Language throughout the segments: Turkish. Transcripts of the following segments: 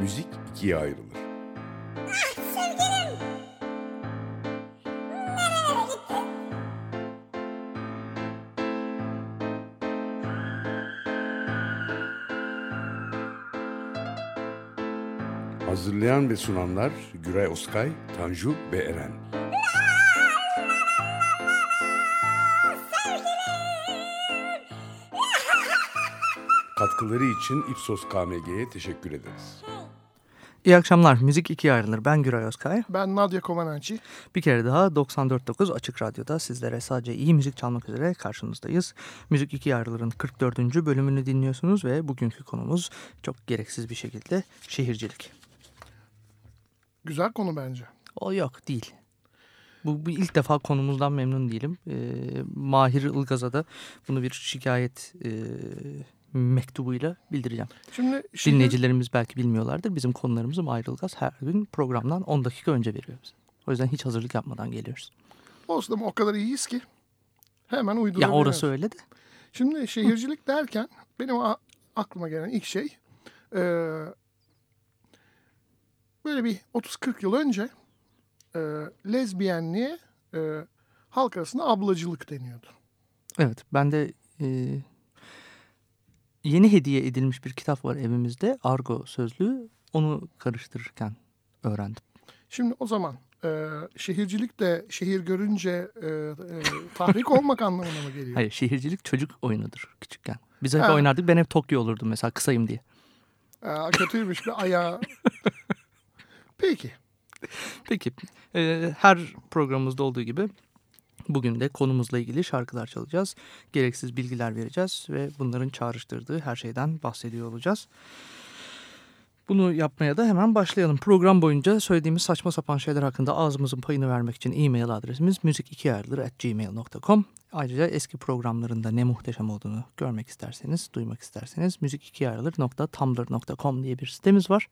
müzik ikiye ayrılır. Ah sevgilim. Nerelere gittin? Hazırlayan ve sunanlar Güray Oskay, Tanju ve Eren. Katkıları için Ipsos KMG'ye teşekkür ederiz. İyi akşamlar. Müzik ikiye ayrılır. Ben Güray Özkay. Ben Nadia Comaneci. Bir kere daha 94.9 Açık Radyo'da sizlere sadece iyi müzik çalmak üzere karşınızdayız. Müzik ikiye ayrılırın 44. bölümünü dinliyorsunuz ve bugünkü konumuz çok gereksiz bir şekilde şehircilik. Güzel konu bence. O yok değil. Bu, bu ilk defa konumuzdan memnun değilim. Ee, Mahir Ilgaz'a da bunu bir şikayet e, mektubuyla bildireceğim. Şimdi şehir, Dinleyicilerimiz belki bilmiyorlardır. Bizim konularımızı Ilgaz her gün programdan 10 dakika önce veriyor bize. O yüzden hiç hazırlık yapmadan geliyoruz. olsun ama o kadar iyiyiz ki hemen Ya uydurabiliyoruz. orası öyle de. Şimdi şehircilik derken benim aklıma gelen ilk şey e, böyle bir 30-40 yıl önce e, lezbiyenliğe e, halk arasında ablacılık deniyordu. Evet ben de e, yeni hediye edilmiş bir kitap var evimizde. Argo sözlüğü. Onu karıştırırken öğrendim. Şimdi o zaman e, şehircilik de şehir görünce e, e, tahrik olmak anlamına mı geliyor? Hayır şehircilik çocuk oyunudur küçükken. Biz hep Ha. oynardık. Ben hep Tokyo olurdum mesela kısayım diye. Aa, kötüymüş bir ayağı. Peki. Peki e, her programımızda olduğu gibi bugün de konumuzla ilgili şarkılar çalacağız. Gereksiz bilgiler vereceğiz ve bunların çağrıştırdığı her şeyden bahsediyor olacağız. Bunu yapmaya da hemen başlayalım. Program boyunca söylediğimiz saçma sapan şeyler hakkında ağzımızın payını vermek için e-mail adresimiz müzik2ayrılır.gmail.com Ayrıca eski programlarında ne muhteşem olduğunu görmek isterseniz, duymak isterseniz müzik2ayrılır.tumblr.com diye bir sitemiz var.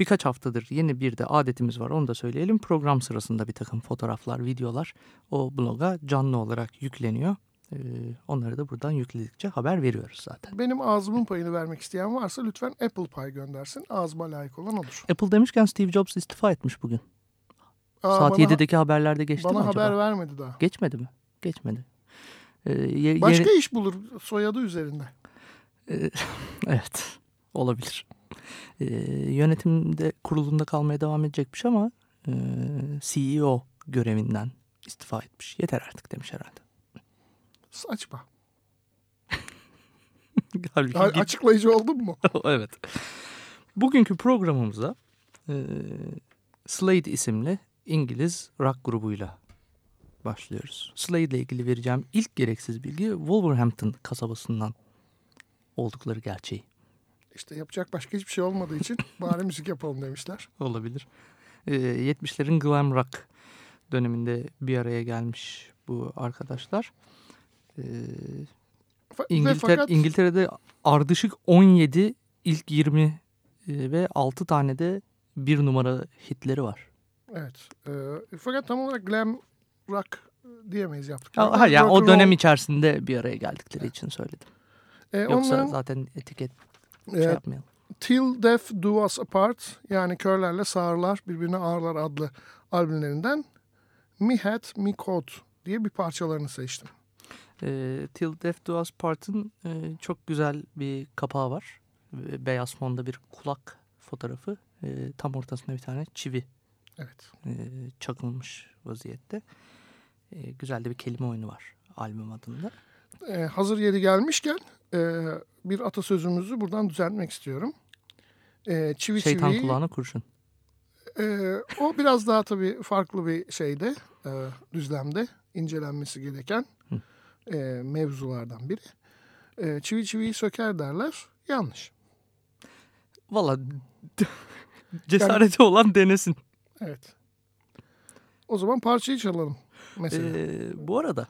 Birkaç haftadır yeni bir de adetimiz var onu da söyleyelim. Program sırasında bir takım fotoğraflar, videolar o bloga canlı olarak yükleniyor. Ee, onları da buradan yükledikçe haber veriyoruz zaten. Benim ağzımın payını vermek isteyen varsa lütfen Apple Pie göndersin. Ağzıma layık olan odur. Apple demişken Steve Jobs istifa etmiş bugün. Aa, Saat bana, 7'deki haberlerde geçti bana mi acaba? haber vermedi daha. Geçmedi mi? Geçmedi. Ee, ye- Başka yeni- iş bulur soyadı üzerinde. Ee, evet olabilir. Ee, yönetimde kurulunda kalmaya devam edecekmiş ama e, CEO görevinden istifa etmiş. Yeter artık demiş herhalde. Saçma. Halbuki A- git- açıklayıcı oldun mu? evet. Bugünkü programımıza e, Slade isimli İngiliz rock grubuyla başlıyoruz. Slade ile ilgili vereceğim ilk gereksiz bilgi Wolverhampton kasabasından oldukları gerçeği. İşte yapacak başka hiçbir şey olmadığı için bari müzik yapalım demişler. Olabilir. Ee, 70'lerin glam rock döneminde bir araya gelmiş bu arkadaşlar. Ee, İngiltere, fakat İngiltere'de ardışık 17 ilk 20 e, ve 6 tane de bir numara hitleri var. evet. E, fakat tam olarak glam rock diyemeyiz yaptık. Ha, yani o dönem roll. içerisinde bir araya geldikleri için söyledim. E, Yoksa onların zaten etiket şey yapmayalım. Till Death Do Us Apart yani Körlerle Sağırlar Birbirine Ağırlar adlı albümlerinden Me Hat Me Coat diye bir parçalarını seçtim. E, Till Death Do Us Part'ın e, çok güzel bir kapağı var. E, Beyaz fonda bir kulak fotoğrafı. E, tam ortasında bir tane çivi Evet. e, çakılmış vaziyette. E, güzel de bir kelime oyunu var albüm adında. E, hazır yeri gelmişken e, bir atasözümüzü buradan düzeltmek istiyorum. E, çivi Şeytan çivi. kulağına kurşun. E, o biraz daha tabii farklı bir şeyde, e, düzlemde incelenmesi gereken e, mevzulardan biri. E, çivi çiviyi söker derler. Yanlış. Valla cesareti olan denesin. Evet. O zaman parçayı çalalım mesela. Ee, bu arada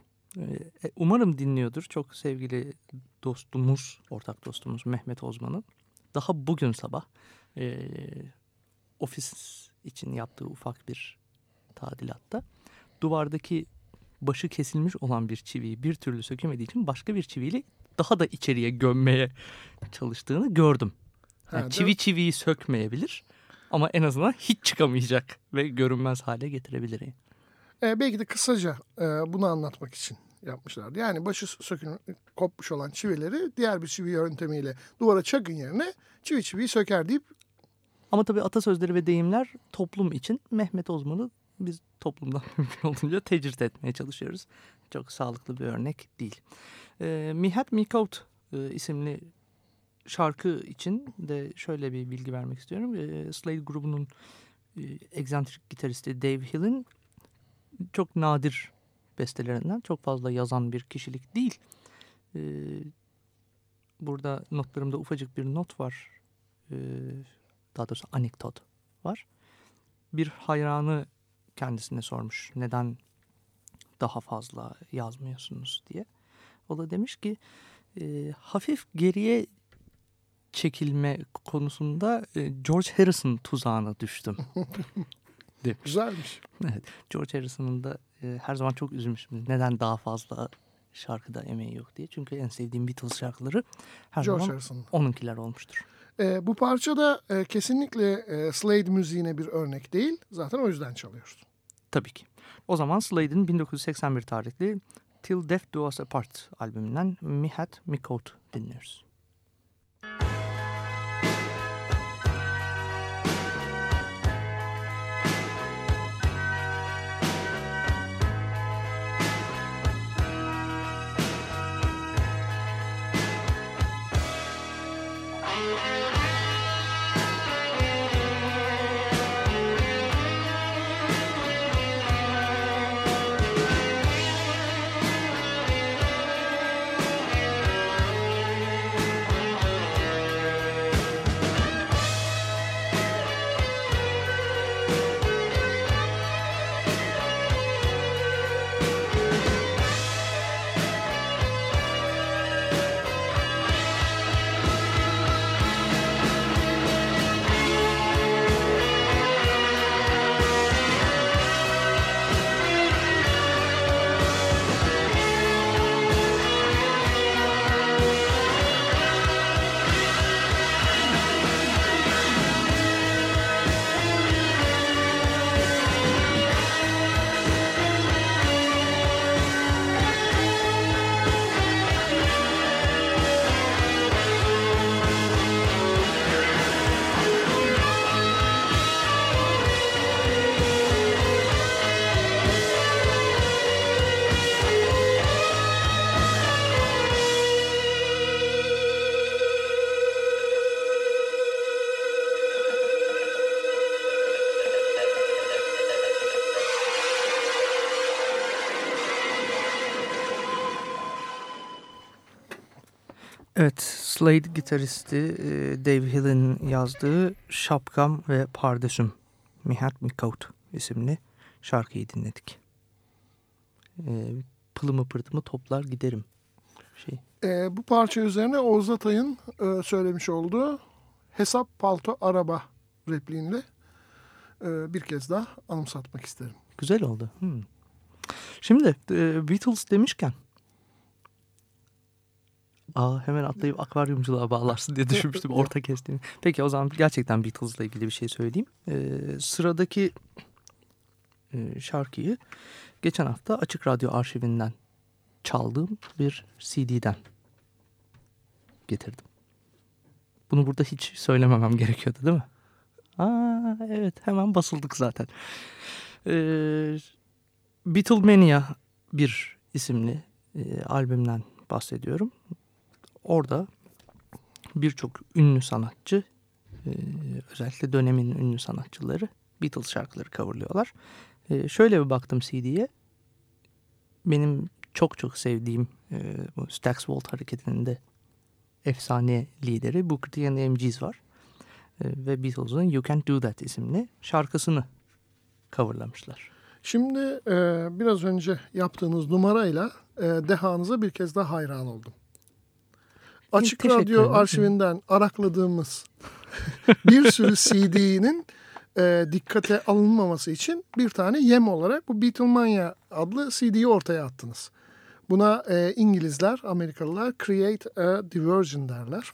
umarım dinliyordur çok sevgili dostumuz, ortak dostumuz Mehmet Ozman'ın. Daha bugün sabah e, ofis için yaptığı ufak bir tadilatta duvardaki başı kesilmiş olan bir çiviyi bir türlü sökemediği için başka bir çiviyle daha da içeriye gömmeye çalıştığını gördüm. Yani Ha, çivi çiviyi sökmeyebilir ama en azından hiç çıkamayacak ve görünmez hale getirebilir. E, belki de kısaca e, bunu anlatmak için yapmışlardı. Yani başı sökün kopmuş olan çivileri diğer bir çivi yöntemiyle duvara çakın yerine çivi çiviyi söker deyip Ama tabii atasözleri ve deyimler toplum için Mehmet Ozman'ı biz toplumdan mümkün olduğunca tecrit etmeye çalışıyoruz. Çok sağlıklı bir örnek değil. E, Mihat Mikaut e, isimli şarkı için de şöyle bir bilgi vermek istiyorum. E, Slade grubunun e, egzantrik gitaristi Dave Hill'in çok nadir bestelerinden çok fazla yazan bir kişilik değil. E, burada notlarımda ufacık bir not var. E, daha doğrusu anekdot var. Bir hayranı kendisine sormuş neden daha fazla yazmıyorsunuz diye. O da demiş ki e, hafif geriye çekilme konusunda e, George Harrison tuzağına düştüm. demiş. güzelmiş. Evet, George Harrison'ın da e, her zaman çok üzülmüşüm. Neden daha fazla şarkıda emeği yok diye. Çünkü en sevdiğim Beatles şarkıları her George zaman Harrison. onunkiler olmuştur. E, bu parça da e, kesinlikle e, Slade müziğine bir örnek değil. Zaten o yüzden çalıyoruz. Tabii ki. O zaman Slade'in 1981 tarihli Till Death Do Us Apart albümünden Mihat Mikaut dinliyoruz. Evet, Slade gitaristi e, Dave Hill'in yazdığı Şapkam ve Pardesüm Mihat Mikaut isimli şarkıyı dinledik. E, pılımı pırtımı toplar giderim. Şey. E, bu parça üzerine Oğuz Atay'ın e, söylemiş olduğu hesap palto araba repliğinde e, bir kez daha anımsatmak isterim. Güzel oldu. Hmm. Şimdi e, Beatles demişken Aa, hemen atlayıp akvaryumculuğa bağlarsın diye düşünmüştüm orta kestiğini. Peki o zaman gerçekten Beatles'la ilgili bir şey söyleyeyim. Ee, sıradaki e, şarkıyı geçen hafta Açık Radyo arşivinden çaldığım bir CD'den getirdim. Bunu burada hiç söylememem gerekiyordu değil mi? Aa, evet hemen basıldık zaten. Ee, Beatlemania bir isimli e, albümden bahsediyorum. Orada birçok ünlü sanatçı e, özellikle dönemin ünlü sanatçıları Beatles şarkıları coverlıyorlar. E, şöyle bir baktım CD'ye. Benim çok çok sevdiğim e, bu Stax Volt hareketinin de efsane lideri Booker T and var. Ve Beatles'ın You Can't Do That isimli şarkısını coverlamışlar. Şimdi biraz önce yaptığınız numarayla e, dehanıza bir kez daha hayran oldum. Açık Teşekkür Radyo ederim. arşivinden arakladığımız bir sürü CD'nin e, dikkate alınmaması için bir tane yem olarak bu Beatlemania adlı CD'yi ortaya attınız. Buna e, İngilizler, Amerikalılar create a diversion derler.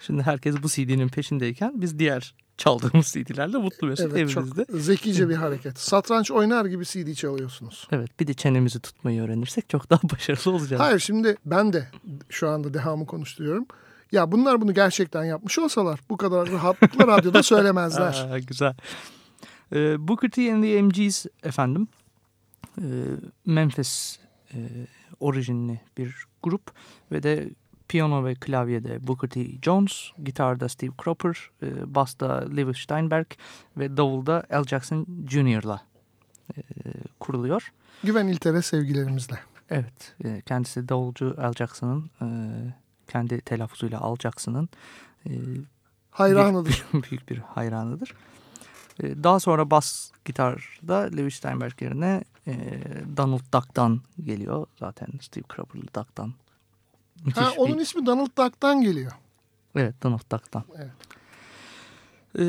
Şimdi herkes bu CD'nin peşindeyken biz diğer çaldığımız CD'lerle mutlu mesut Evet evimizde. çok zekice bir hareket. Satranç oynar gibi CD çalıyorsunuz. Evet bir de çenemizi tutmayı öğrenirsek çok daha başarılı olacağız. Hayır şimdi ben de şu anda dehamı konuşturuyorum. Ya bunlar bunu gerçekten yapmış olsalar bu kadar rahatlıkla radyoda söylemezler. Aa, güzel. Ee, Booker T and the MG's efendim. Ee, Memphis e, orijinli bir grup ve de piyano ve klavyede Booker T. Jones, gitarda Steve Cropper, e, basta Levi Steinberg ve davulda Al Jackson Jr.'la e, kuruluyor. Güven İlter'e sevgilerimizle. Evet, e, kendisi davulcu Al Jackson'ın e, kendi telaffuzuyla Al Jackson'ın e, Hayranıdır. büyük, büyük bir hayranıdır. E, Daha sonra bas gitarda Levi Steinberg yerine e, Donald Duck'tan geliyor. Zaten Steve Cropper'lı Duck'tan. Müthiş Ha, onun bir... ismi Donald Duck'tan geliyor. Evet Donald Duck'tan. Evet. E,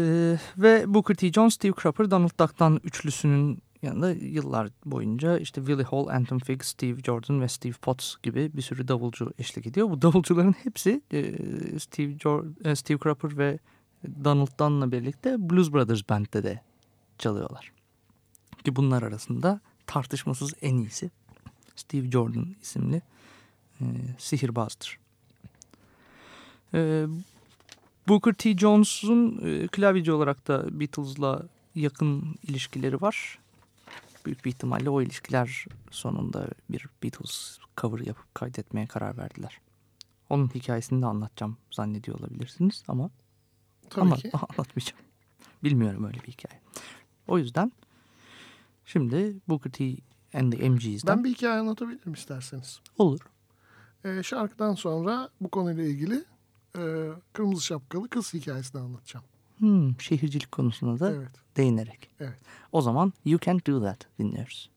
ve Booker T. Jones, Steve Cropper, Donald Duck'tan üçlüsünün yanında yıllar boyunca işte Willie Hall, Anton Figg, Steve Jordan ve Steve Potts gibi bir sürü davulcu eşlik ediyor. Bu davulcuların hepsi e, Steve, Jor- e, Steve Cropper ve Donald Dunn'la birlikte Blues Brothers Band'de de çalıyorlar. Ki bunlar arasında tartışmasız en iyisi Steve Jordan isimli e, sihirbazdır. E, Booker T. Jones'un e, klavyeci olarak da Beatles'la yakın ilişkileri var. Büyük bir ihtimalle o ilişkiler sonunda bir Beatles cover yapıp kaydetmeye karar verdiler. Onun hikayesini de anlatacağım zannediyor olabilirsiniz ama Tabii ama ki. anlatmayacağım. Bilmiyorum öyle bir hikaye. O yüzden şimdi Booker T and the MG's'den Ben bir hikaye anlatabilirim isterseniz. olur. Ee, şarkıdan sonra bu konuyla ilgili e, Kırmızı Şapkalı Kız hikayesini anlatacağım. Hmm, şehircilik konusuna da Evet. değinerek. Evet. O zaman You Can't Do That dinliyoruz.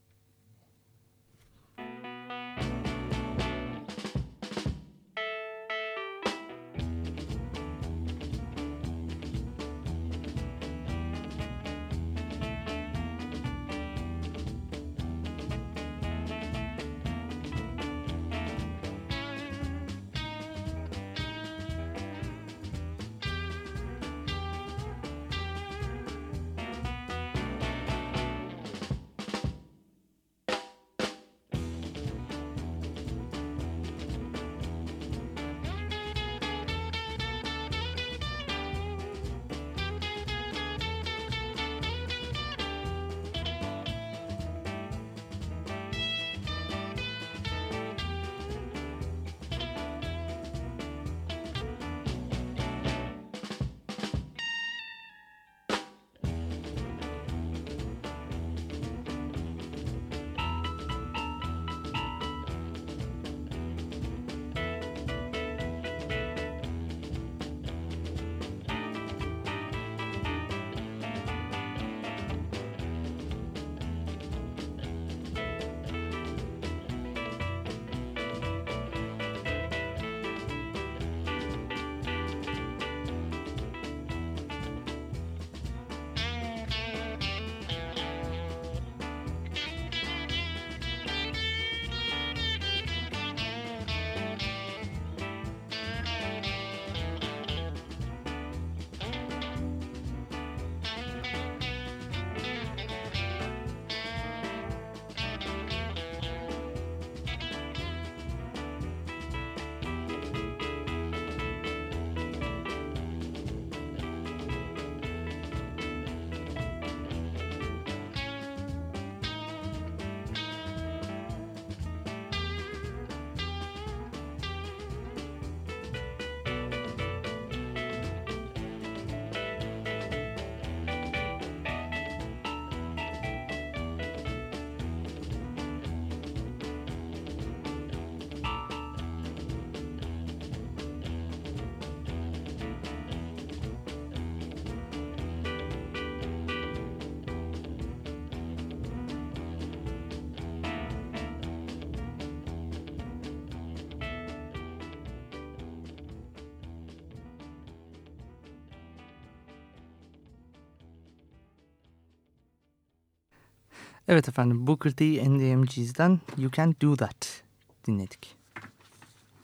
Evet efendim Booker T MG's'den You Can't Do That dinledik.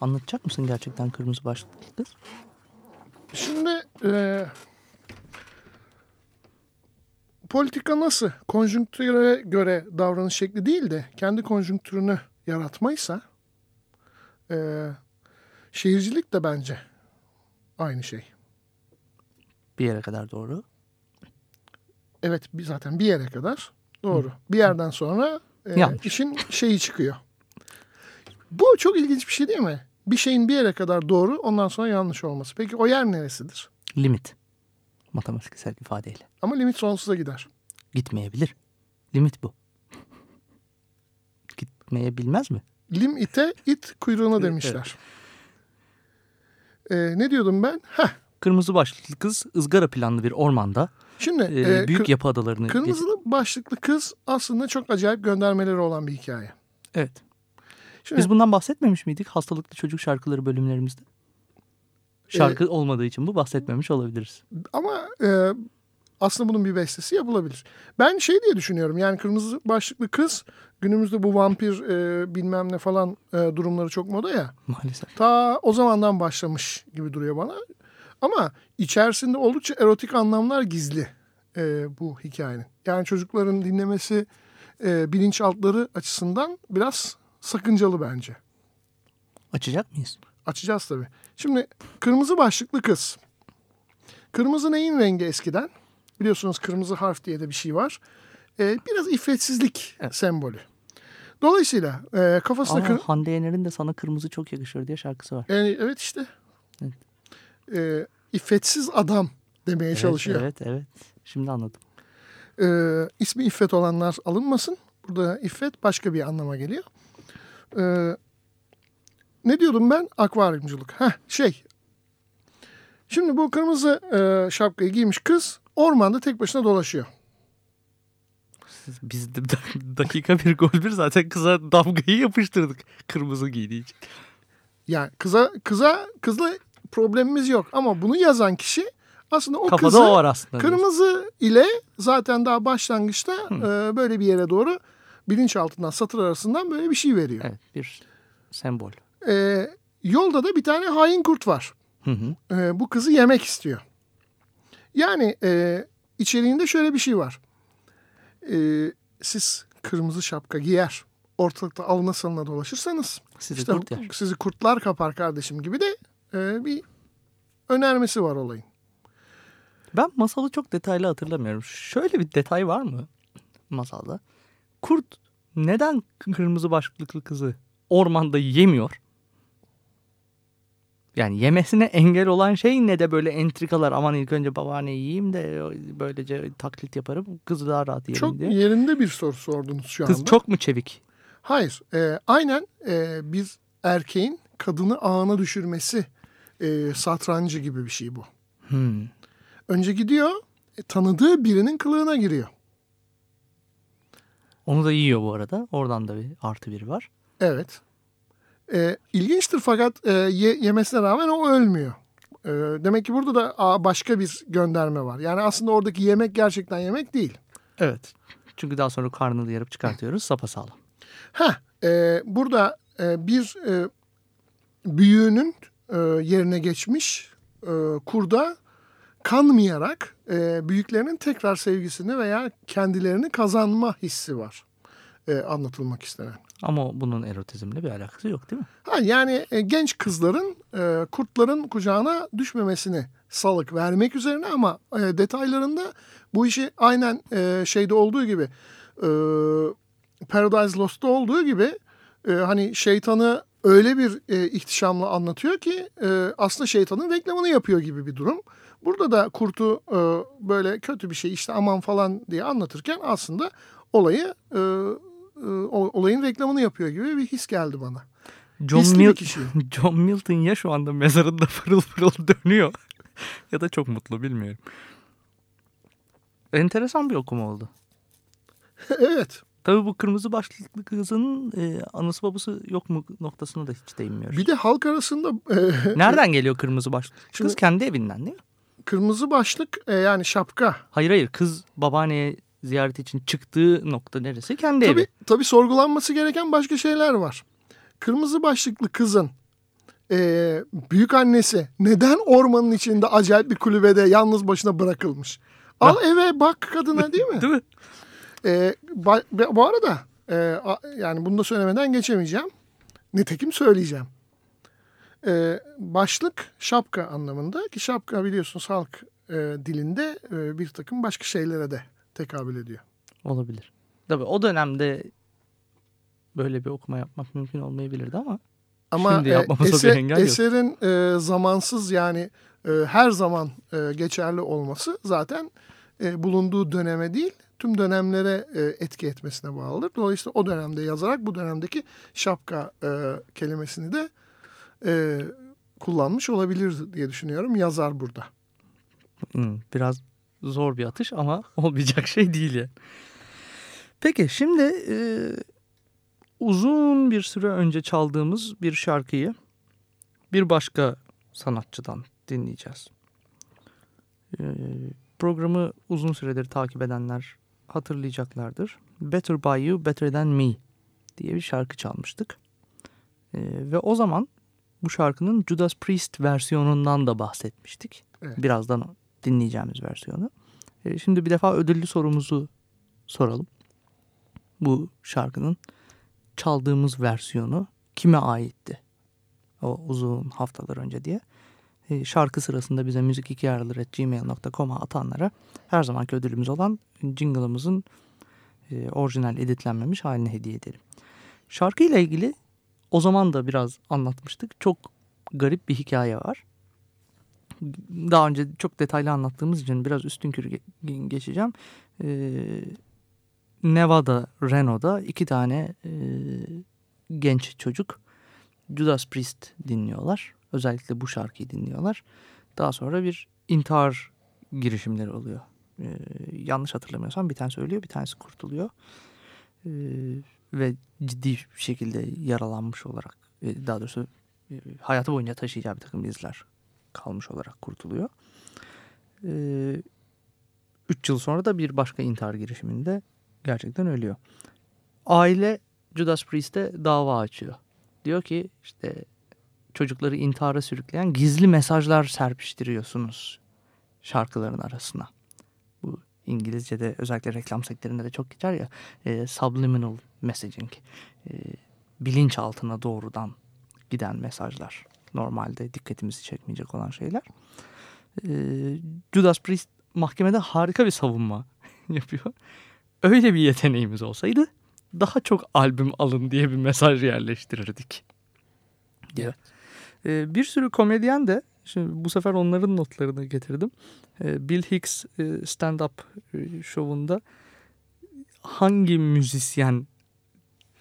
Anlatacak mısın gerçekten kırmızı başlıklı kız? Şimdi e, politika nasıl? Konjonktüre göre davranış şekli değil de kendi konjonktürünü yaratmaysa e, şehircilik de bence aynı şey. Bir yere kadar doğru. Evet zaten bir yere kadar doğru. Bir yerden sonra e, Yanlış. işin şeyi çıkıyor. Bu çok ilginç bir şey değil mi? Bir şeyin bir yere kadar doğru ondan sonra yanlış olması. Peki o yer neresidir? Limit. Matematiksel ifadeyle. Ama limit sonsuza gider. Gitmeyebilir. Limit bu. Gitmeyebilmez mi? Lim ite it kuyruğuna demişler. E, ne diyordum ben? Heh, Kırmızı başlıklı kız ızgara planlı bir ormanda şimdi e, e, büyük yapı adalarını... geç- kırmızılı başlıklı kız aslında çok acayip göndermeleri olan bir hikaye. Evet. Şimdi, Biz bundan bahsetmemiş miydik hastalıklı çocuk şarkıları bölümlerimizde? Şarkı olmadığı için bu bahsetmemiş olabiliriz. Ama e, aslında bunun bir bestesi yapılabilir. Ben şey diye düşünüyorum yani kırmızı başlıklı kız günümüzde bu vampir e, bilmem ne falan e, durumları çok moda ya. Maalesef. Ta o zamandan başlamış gibi duruyor bana. Ama içerisinde oldukça erotik anlamlar gizli e, bu hikayenin. Yani çocukların dinlemesi e, bilinçaltları açısından biraz sakıncalı bence. Açacak mıyız? Açacağız tabii. Şimdi kırmızı başlıklı kız. Kırmızı neyin rengi eskiden? Biliyorsunuz kırmızı harf diye de bir şey var. Ee, biraz iffetsizlik Evet. sembolü. Dolayısıyla e, kafasına... Ama kır- Hande Yener'in de sana kırmızı çok yakışıyor diye şarkısı var. Yani evet işte. Evet. Ee, iffetsiz adam demeye çalışıyor. Evet evet. Şimdi anladım. Ee, ismi İffet olanlar alınmasın. Burada İffet başka bir anlama geliyor. Ee, ne diyordum ben? Akvaryumculuk. Heh, şey. Şimdi bu kırmızı e, şapkayı giymiş kız ormanda tek başına dolaşıyor. Biz dakika bir gol bir zaten kıza damgayı yapıştırdık. Kırmızı giydiği için. Yani kıza kıza kızla problemimiz yok ama bunu yazan kişi aslında o Kafada kızı o var aslında. kırmızı ile zaten daha başlangıçta e, böyle bir yere doğru bilinçaltından satır arasından böyle bir şey veriyor. Evet bir sembol. Ee, yolda da bir tane hain kurt var. Hı hı. Ee, bu kızı yemek istiyor. Yani e, içeriğinde şöyle bir şey var. Ee, siz kırmızı şapka giyer, ortalıkta avına salına dolaşırsanız Sizi işte kurt yer. sizi kurtlar kapar kardeşim gibi de e, bir önermesi var olayın. Ben masalı çok detaylı hatırlamıyorum. Şöyle bir detay var mı masalda? Kurt neden kırmızı başlıklı kızı ormanda yemiyor? Yani yemesine engel olan şey ne de böyle entrikalar aman ilk önce babaanne yiyeyim de böylece taklit yaparım kızı daha rahat yerim Çok diye. yerinde bir soru sordunuz şu Kız anda. çok mu çevik? Hayır. e, aynen e, bir erkeğin kadını ağına düşürmesi e, satrancı gibi bir şey bu. Hmm. Önce gidiyor e, tanıdığı birinin kılığına giriyor. Onu da yiyor bu arada. Oradan da bir artı biri var. Evet. E, ilginçtir fakat e, ye- yemesine rağmen o ölmüyor. E, demek ki burada da aa, başka bir gönderme var. Yani aslında oradaki yemek gerçekten yemek değil. Evet. Çünkü daha sonra karnını yarıp çıkartıyoruz sapasağlam. Ha, e, burada e, bir e, büyüğünün e, yerine geçmiş e, kurda kanmayarak e, büyüklerinin tekrar sevgisini veya kendilerini kazanma hissi var e, anlatılmak istenen. Ama bunun erotizmle bir alakası yok değil mi? Ha, yani e, genç kızların e, kurtların kucağına düşmemesini salık vermek üzerine ama e, detaylarında bu işi aynen e, şeyde olduğu gibi e, Paradise Lost'ta olduğu gibi e, hani şeytanı öyle bir e, ihtişamla anlatıyor ki e, aslında şeytanın reklamını yapıyor gibi bir durum. Burada da kurtu e, böyle kötü bir şey işte aman falan diye anlatırken aslında olayı e, e, olayın reklamını yapıyor gibi bir his geldi bana. John, Mil-. John Milton ya şu anda mezarında fırıl fırıl dönüyor ya da çok mutlu bilmiyorum. Enteresan bir okuma oldu. evet. Tabii bu kırmızı başlıklı kızın e, anısı babası yok mu noktasına da hiç değinmiyoruz. Bir de halk arasında e, Nereden geliyor kırmızı başlıklı kız? Şimdi- kendi evinden değil mi? kırmızı başlık e, yani şapka. Hayır hayır kız babaanneye ziyaret için çıktığı nokta neresi? Kendi Tabii, evi. tabii sorgulanması gereken başka şeyler var. Kırmızı başlıklı kızın e, büyük annesi neden ormanın içinde acayip bir kulübede yalnız başına bırakılmış? Al eve bak kadına değil mi? Değil mi? E, bu arada e, yani bunu da söylemeden geçemeyeceğim. Nitekim söyleyeceğim. E, başlık şapka anlamında ki şapka biliyorsunuz halk e, dilinde e, bir takım başka şeylere de tekabül ediyor. Olabilir. Tabii o dönemde böyle bir okuma yapmak mümkün olmayabilirdi ama Ama Şimdi e, yapmamıza eser- bir engel yok. eserin e, zamansız yani e, her zaman e, geçerli olması zaten e, bulunduğu döneme değil tüm dönemlere e, etki etmesine bağlıdır. Dolayısıyla o dönemde yazarak bu dönemdeki şapka e, kelimesini de e, kullanmış olabilir diye düşünüyorum yazar burada. biraz zor bir atış ama olmayacak şey değil yani. Peki şimdi e, uzun bir süre önce çaldığımız bir şarkıyı bir başka sanatçıdan dinleyeceğiz. E, programı uzun süredir takip edenler hatırlayacaklardır. Better By You, Better Than Me diye bir şarkı çalmıştık. E, ve o zaman bu şarkının Judas Priest versiyonundan da bahsetmiştik. Evet. Birazdan dinleyeceğimiz versiyonu. E, şimdi bir defa ödüllü sorumuzu soralım. Bu şarkının çaldığımız versiyonu kime aitti? O uzun haftalar önce diye. E, şarkı sırasında bize müzik2 atanlara her zamanki ödülümüz olan jingle'ımızın e, orijinal editlenmemiş halini hediye edelim. Şarkıyla ilgili o zaman da biraz anlatmıştık. Çok garip bir hikaye var. Daha önce çok detaylı anlattığımız için biraz üstünkörü ge- geçeceğim. Ee, Nevada, Reno'da iki tane e, genç çocuk Judas Priest dinliyorlar. Özellikle bu şarkıyı dinliyorlar. Daha sonra bir intihar girişimleri oluyor. Ee, yanlış hatırlamıyorsam bir tanesi ölüyor, bir tanesi kurtuluyor. Ee, ve ciddi şekilde yaralanmış olarak, e, daha doğrusu e, hayatı boyunca taşıyacağı bir takım izler kalmış olarak kurtuluyor. Ee, üç yıl sonra da bir başka intihar girişiminde gerçekten ölüyor. Aile Judas Priest'e dava açıyor. Diyor ki işte çocukları intihara sürükleyen gizli mesajlar serpiştiriyorsunuz şarkıların arasına. Bu İngilizce'de özellikle reklam sektöründe de çok geçer ya e, subliminal messaging. E, bilinçaltına doğrudan giden mesajlar. Normalde dikkatimizi çekmeyecek olan şeyler. E, Judas Priest mahkemede harika bir savunma yapıyor. Öyle bir yeteneğimiz olsaydı daha çok albüm alın diye bir mesaj yerleştirirdik. diyor. E, bir sürü komedyen de şimdi bu sefer onların notlarını getirdim. E, Bill Hicks e, stand-up e, şovunda hangi müzisyen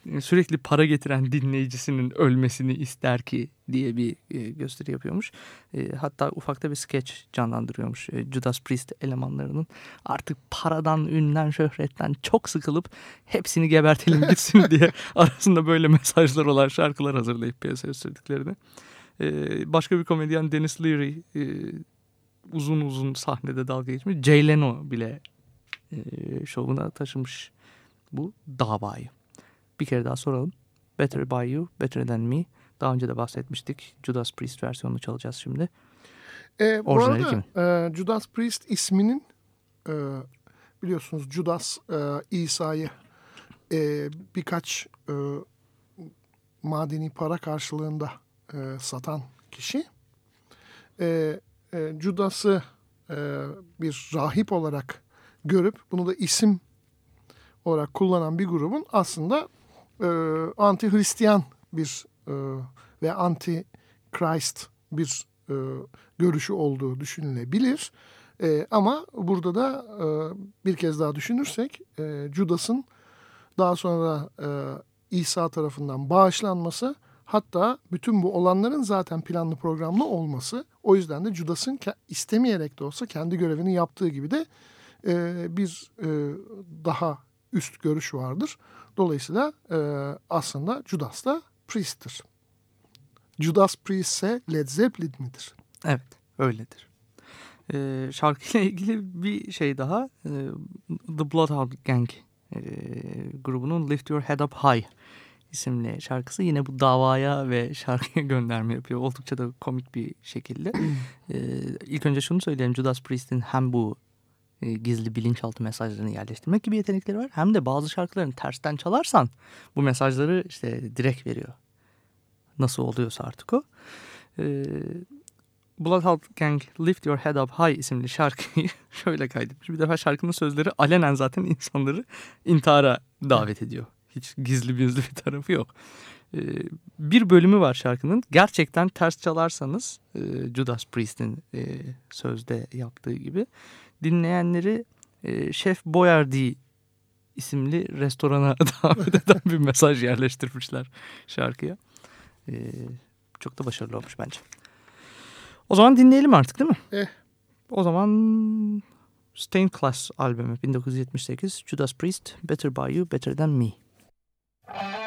e, sürekli para getiren dinleyicisinin ölmesini ister ki diye bir gösteri yapıyormuş. Hatta ufakta bir sketch canlandırıyormuş Judas Priest elemanlarının. Artık paradan, ünlen, şöhretten çok sıkılıp hepsini gebertelim gitsin diye arasında böyle mesajlar olan şarkılar hazırlayıp piyasaya sürdüklerini. E, başka bir komedyen Dennis Leary e, uzun uzun sahnede dalga geçmiş. Jay Leno bile e, şovuna taşımış bu davayı. Bir kere daha soralım. Better By You, Better Than Me. Daha önce de bahsetmiştik. Judas Priest versiyonunu çalacağız şimdi. E, bu Orijinali arada e, Judas Priest isminin e, biliyorsunuz Judas e, İsa'yı e, birkaç e, madeni para karşılığında e, satan kişi. E, e, Judas'ı e, bir rahip olarak görüp bunu da isim olarak kullanan bir grubun aslında e, anti-Hristiyan bir e, ve anti-Christ bir e, görüşü olduğu düşünülebilir. E, ama burada da e, bir kez daha düşünürsek e, Judas'ın daha sonra e, İsa tarafından bağışlanması hatta bütün bu olanların zaten planlı programlı olması o yüzden de Judas'ın istemeyerek de olsa kendi görevini yaptığı gibi de e, bir e, daha üst görüş vardır. Dolayısıyla e, aslında Judas da Priest'tir. Judas Priest ise Led Zeppelin midir? Evet, öyledir. Ee, şarkıyla ilgili bir şey daha. Ee, The Bloodhound Gang e, grubunun Lift Your Head Up High isimli şarkısı yine bu davaya ve şarkıya gönderme yapıyor. Oldukça da komik bir şekilde. ee, ilk önce şunu söyleyelim. Judas Priest'in hem bu e, gizli bilinçaltı mesajlarını yerleştirmek gibi yetenekleri var. Hem de bazı şarkılarını tersten çalarsan bu mesajları işte direkt veriyor. Nasıl oluyorsa artık o. Ee, Bloodhound Gang Lift Your Head Up High isimli şarkıyı şöyle kaydetmiş. Bir defa şarkının sözleri alenen zaten insanları intihara davet ediyor. Hiç gizli gizli bir tarafı yok. Ee, bir bölümü var şarkının. Gerçekten ters çalarsanız e, Judas Priest'in e, sözde yaptığı gibi dinleyenleri e, Şef Boyardee isimli restorana davet eden bir mesaj yerleştirmişler şarkıya. E, çok da başarılı olmuş bence. O zaman dinleyelim artık değil mi? Eh. O zaman Stained Class albümü 1978 Judas Priest Better By You Better Than Me. Uh-huh.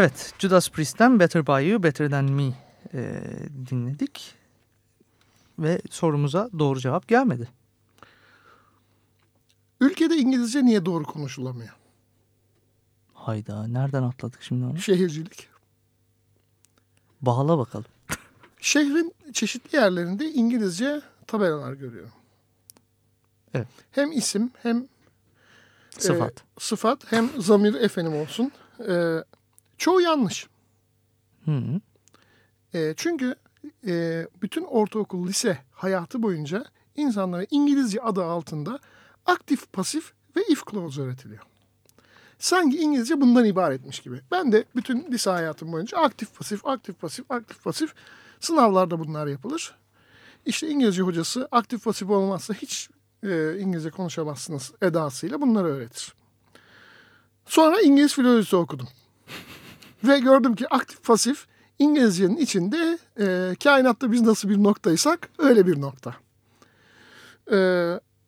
Evet Judas Priest'ten Better By You Better Than Me e, dinledik. Ve sorumuza doğru cevap gelmedi. Ülkede İngilizce niye doğru konuşulamıyor? Hayda nereden atladık şimdi onu? Şehircilik. Bağla bakalım. Şehrin çeşitli yerlerinde İngilizce tabelalar görüyorum. Evet. Hem isim hem Sıfat. e, sıfat hem zamir efendim olsun. E, çoğu yanlış. Hı -hı. E, çünkü e, bütün ortaokul, lise hayatı boyunca insanlara İngilizce adı altında aktif, pasif ve if clause öğretiliyor. Sanki İngilizce bundan ibaretmiş gibi. Ben de bütün lise hayatım boyunca aktif pasif, aktif pasif, aktif pasif sınavlarda bunlar yapılır. İşte İngilizce hocası aktif pasif olmazsa hiç e, İngilizce konuşamazsınız edasıyla bunları öğretir. Sonra İngiliz filolojisi okudum. Ve gördüm ki aktif pasif İngilizcenin içinde e, kainatta biz nasıl bir noktaysak öyle bir nokta. E,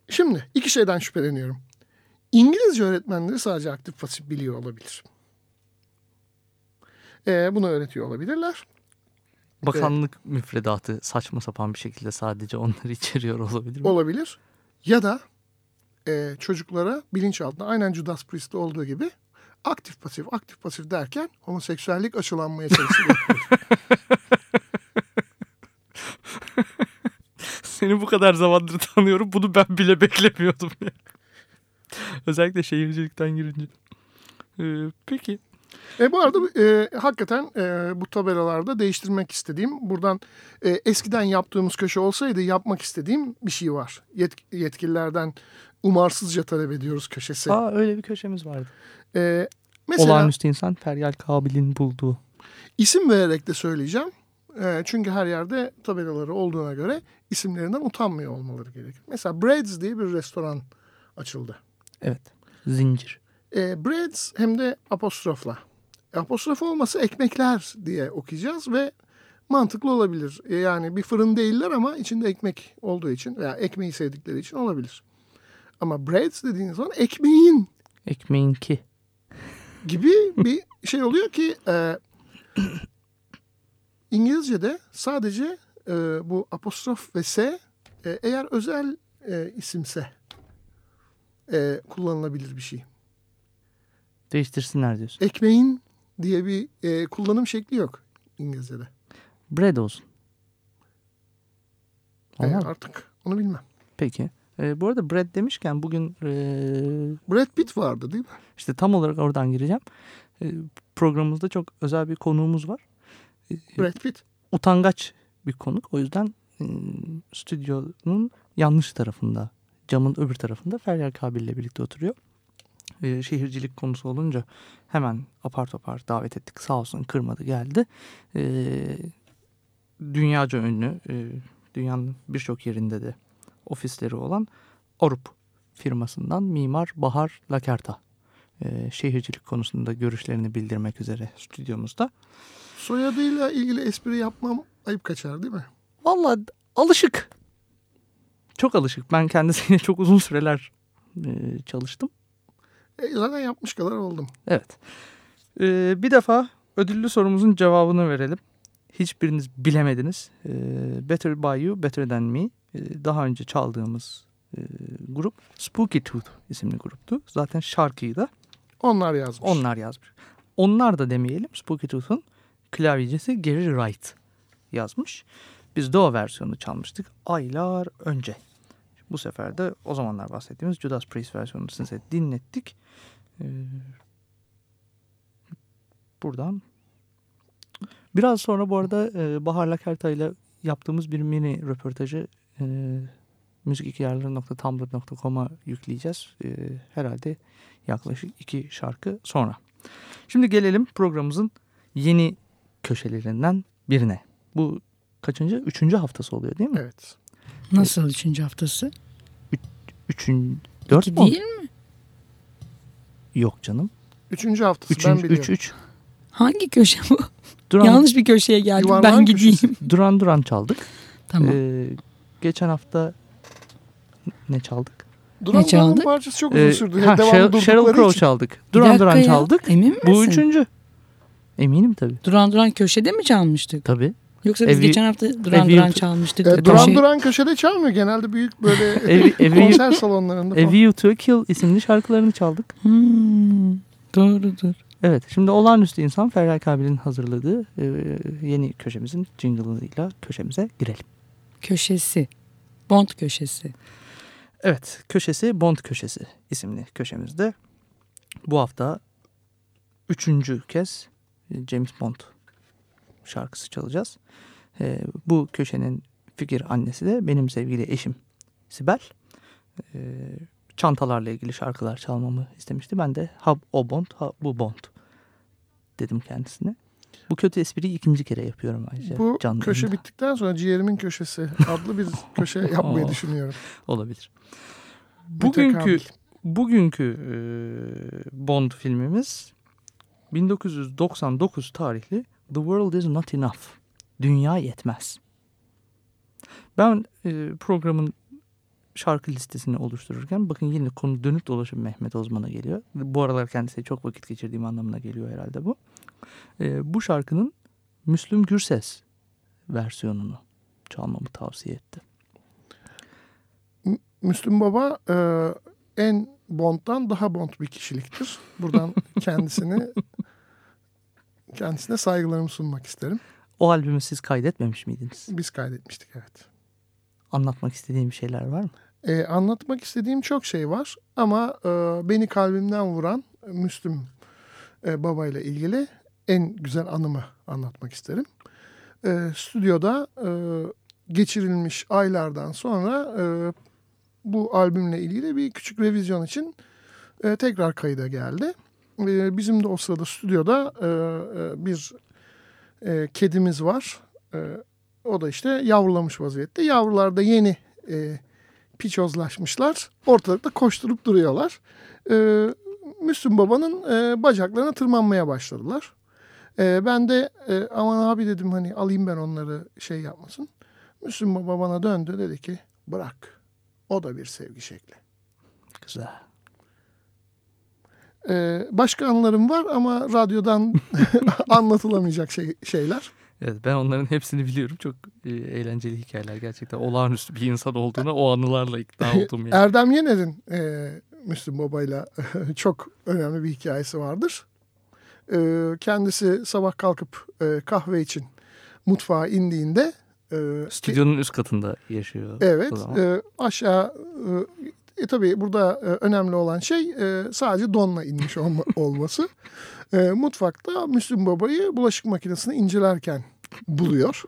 şimdi iki şeyden şüpheleniyorum. İngilizce öğretmenleri sadece aktif pasif biliyor olabilir. E, bunu öğretiyor olabilirler. Bakanlık müfredatı saçma sapan bir şekilde sadece onları içeriyor olabilir mi? Olabilir. Ya da e, çocuklara bilinçaltında aynen Judas Priest'te olduğu gibi aktif pasif aktif pasif derken homoseksüellik aşılanmaya çalışılıyor. Seni bu kadar zamandır tanıyorum. Bunu ben bile beklemiyordum. Özellikle şehircilikten girince. Ee, peki. E, bu arada e, hakikaten e, bu tabelalarda değiştirmek istediğim, buradan e, eskiden yaptığımız köşe olsaydı yapmak istediğim bir şey var. Yet- yetkililerden umarsızca talep ediyoruz köşesi. Aa öyle bir köşemiz vardı. E, mesela Olağanüstü insan Feryal Kabil'in bulduğu. isim vererek de söyleyeceğim. E, çünkü her yerde tabelaları olduğuna göre isimlerinden utanmıyor olmaları gerekir. Mesela Breads diye bir restoran açıldı. Evet. Zincir. E, breads hem de apostrofla. Apostrof olmasa ekmekler diye okuyacağız ve mantıklı olabilir. E, yani bir fırın değiller ama içinde ekmek olduğu için veya ekmeği sevdikleri için olabilir. Ama breads dediğiniz zaman ekmeğin Ekmeğin ki. gibi bir şey oluyor ki e, İngilizce'de sadece e, bu apostrof ve s e, eğer özel e, isimse e, kullanılabilir bir şey. Değiştirsinler diyorsun. ekmeğin diye bir e, kullanım şekli yok İngilizce'de. Bread olsun. E, Olmaz mı? artık onu bilmem. Peki. Ee, bu arada bread demişken bugün e, Brad Pitt vardı değil mi? işte tam olarak oradan gireceğim. E, programımızda çok özel bir konuğumuz var. E, Brad Pitt. utangaç bir konuk. O yüzden e, stüdyonun yanlış tarafında, camın öbür tarafında Feryal Kabil ile birlikte oturuyor. E, şehircilik konusu olunca hemen apar topar davet ettik. Sağ olsun kırmadı geldi. E, dünyaca ünlü, e, dünyanın birçok yerinde de ofisleri olan Orup firmasından Mimar Bahar Lakerta. E, şehircilik konusunda görüşlerini bildirmek üzere stüdyomuzda. Soyadıyla ilgili espri yapmam ayıp kaçar değil mi? Vallahi alışık. Çok alışık. Ben kendisiyle çok uzun süreler e, çalıştım. E, zaten yapmış kadar oldum. Evet. E, bir defa ödüllü sorumuzun cevabını verelim. Hiçbiriniz bilemediniz. E, Better By You, Better Than Me. E, daha önce çaldığımız e, grup Spooky Tooth isimli gruptu. Zaten şarkıyı da Onlar yazmış. onlar yazmış. Onlar da demeyelim. Spooky Tooth'un klavyecisi Gary Wright yazmış. Biz de o versiyonu çalmıştık aylar önce. Bu sefer de o zamanlar bahsettiğimiz Judas Priest versiyonunu size dinlettik. Ee, buradan biraz sonra bu arada e, Bahar Lakerta ile yaptığımız bir mini röportajı e, müzik2yerleri.tumblr.com'a yükleyeceğiz. E, herhalde yaklaşık iki şarkı sonra. Şimdi gelelim programımızın yeni köşelerinden birine. Bu kaçıncı? Üçüncü haftası oluyor değil mi? Evet. Nasıl üçüncü haftası? Üçüncü, dört İki mü? değil mi? Yok canım. Üçüncü haftası ben Üçüncü, biliyorum. üç, üç. Hangi köşe bu? Duran, Yanlış bir köşeye geldim. Yuvarlağın Ben gideyim. köşesi. Duran Duran çaldık. Tamam. Ee, geçen hafta ne çaldık? Duran Duran çaldık? parçası çok uzun Ee, sürdü. ha, Devamlı Sheryl, Crow için. çaldık. Duran Duran ya. çaldık. Emin misin? Bu üçüncü. Eminim tabii. Duran Duran köşede mi çalmıştık? Tabii. Yoksa biz Evi- geçen hafta Duran Evi- Duran çalmıştık. E, Duran köşe- Duran köşede çalmıyor. Genelde büyük böyle Evi, evi, konser salonlarında A falan. View to a Kill isimli şarkılarını çaldık. Hmm, doğrudur. Evet şimdi olağanüstü insan Feryal Kabil'in hazırladığı e, yeni köşemizin jingle'ıyla köşemize girelim. Köşesi. Bond köşesi. Evet köşesi Bond köşesi isimli köşemizde bu hafta üçüncü kez James Bond şarkısı çalacağız. E, bu köşenin fikir annesi de benim sevgili eşim Sibel. E, çantalarla ilgili şarkılar çalmamı istemişti. Ben de ha o Bond ha bu Bond dedim kendisine. Bu kötü espriyi ikinci kere yapıyorum ayrıca. Bu canlı köşe yayında. bittikten sonra ciğerimin köşesi adlı bir köşe yapmayı Oo. düşünüyorum. olabilir. Bugünkü bugünkü e, Bond filmimiz 1999 tarihli The World Is Not Enough. Dünya yetmez. Ben e, programın şarkı listesini oluştururken bakın yine konu dönüp dolaşıp Mehmet Ozman'a geliyor. Bu aralar kendisiyle çok vakit geçirdiğim anlamına geliyor herhalde bu. E, bu şarkının Müslüm Gürses versiyonunu çalmamı tavsiye etti. Müslüm Baba e, en Bond'dan daha Bond bir kişiliktir. Buradan kendisini kendisine saygılarımı sunmak isterim. O albümü siz kaydetmemiş miydiniz? Biz kaydetmiştik evet. Anlatmak istediğim bir şeyler var mı? E, anlatmak istediğim çok şey var ama e, beni kalbimden vuran Müslüm e, Baba ile ilgili en güzel anımı anlatmak isterim. E, stüdyoda e, geçirilmiş aylardan sonra e, bu albümle ilgili bir küçük revizyon için e, tekrar kayıda geldi. E, bizim de o sırada stüdyoda e, e, bir e, kedimiz var. O da işte yavrulamış vaziyette. Yavrular da yeni piçozlaşmışlar. Ortalıkta koşturup duruyorlar. Müslüm Baba'nın bacaklarına tırmanmaya başladılar. Ben de e, aman abi dedim hani alayım ben onları şey yapmasın. Müslüm Baba bana döndü dedi ki bırak. O da bir sevgi şekli. Güzel. E, başka anılarım var ama radyodan anlatılamayacak şey, şeyler. Evet ben onların hepsini biliyorum. Çok e, eğlenceli hikayeler gerçekten. Olağanüstü bir insan olduğuna o anılarla ikna oldum yani. Erdem Yener'in e, Müslüm Baba'yla çok önemli bir hikayesi vardır. E, kendisi sabah kalkıp e, kahve için mutfağa indiğinde e, Stüdyonun üst katında yaşıyor. Evet e, aşağı e, e, tabii burada e, önemli olan şey e, sadece donla inmiş olma, olması. E, mutfakta Müslüm Baba'yı bulaşık makinesini incelerken buluyor.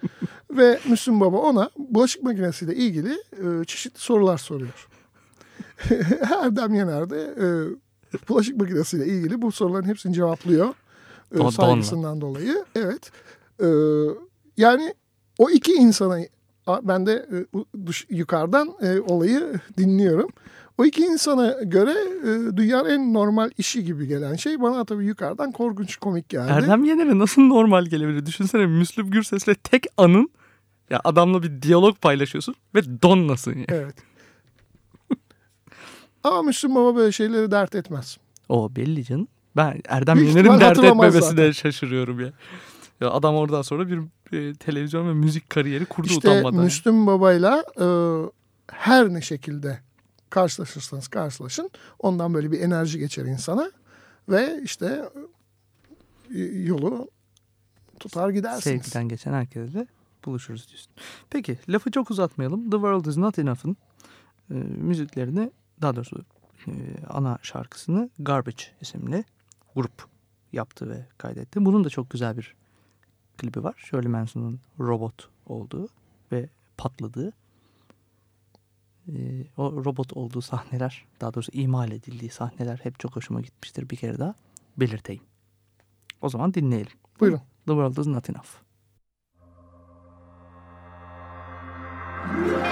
Ve Müslüm Baba ona bulaşık makinesiyle ilgili e, çeşitli sorular soruyor. Erdem Yener de e, bulaşık makinesiyle ilgili bu soruların hepsini cevaplıyor. E, saygısından dolayı. Evet. E, yani o iki insana ben de e, yukarıdan e, olayı dinliyorum. O iki insana göre e, dünyanın en normal işi gibi gelen şey bana tabii yukarıdan korkunç komik geldi. Erdem Yener'e nasıl normal gelebilir? Düşünsene Müslüm Gürses'le tek anın ya adamla bir diyalog paylaşıyorsun ve donlasın yani. Evet. Ama Müslüm Baba böyle şeyleri dert etmez. O belli canım. Ben Erdem Yener'in dert etmemesine zaten. şaşırıyorum ya. Ya. Adam oradan sonra bir e, televizyon ve müzik kariyeri kurdu İşte utanmadan. Müslüm Baba'yla e, her ne şekilde karşılaşırsanız karşılaşın. Ondan böyle bir enerji geçer insana. Ve işte e, yolu tutar gidersiniz. Sevgiden geçen herkesle de buluşuruz diyorsun. Peki lafı çok uzatmayalım. The World Is Not Enough'ın e, müziklerini daha doğrusu e, ana şarkısını Garbage isimli grup yaptı ve kaydetti. Bunun da çok güzel bir klibi var. Shirley Manson'ın robot olduğu ve patladığı e, o robot olduğu sahneler daha doğrusu imal edildiği sahneler hep çok hoşuma gitmiştir. Bir kere daha belirteyim. O zaman dinleyelim. Buyurun. The World Is Not Enough. I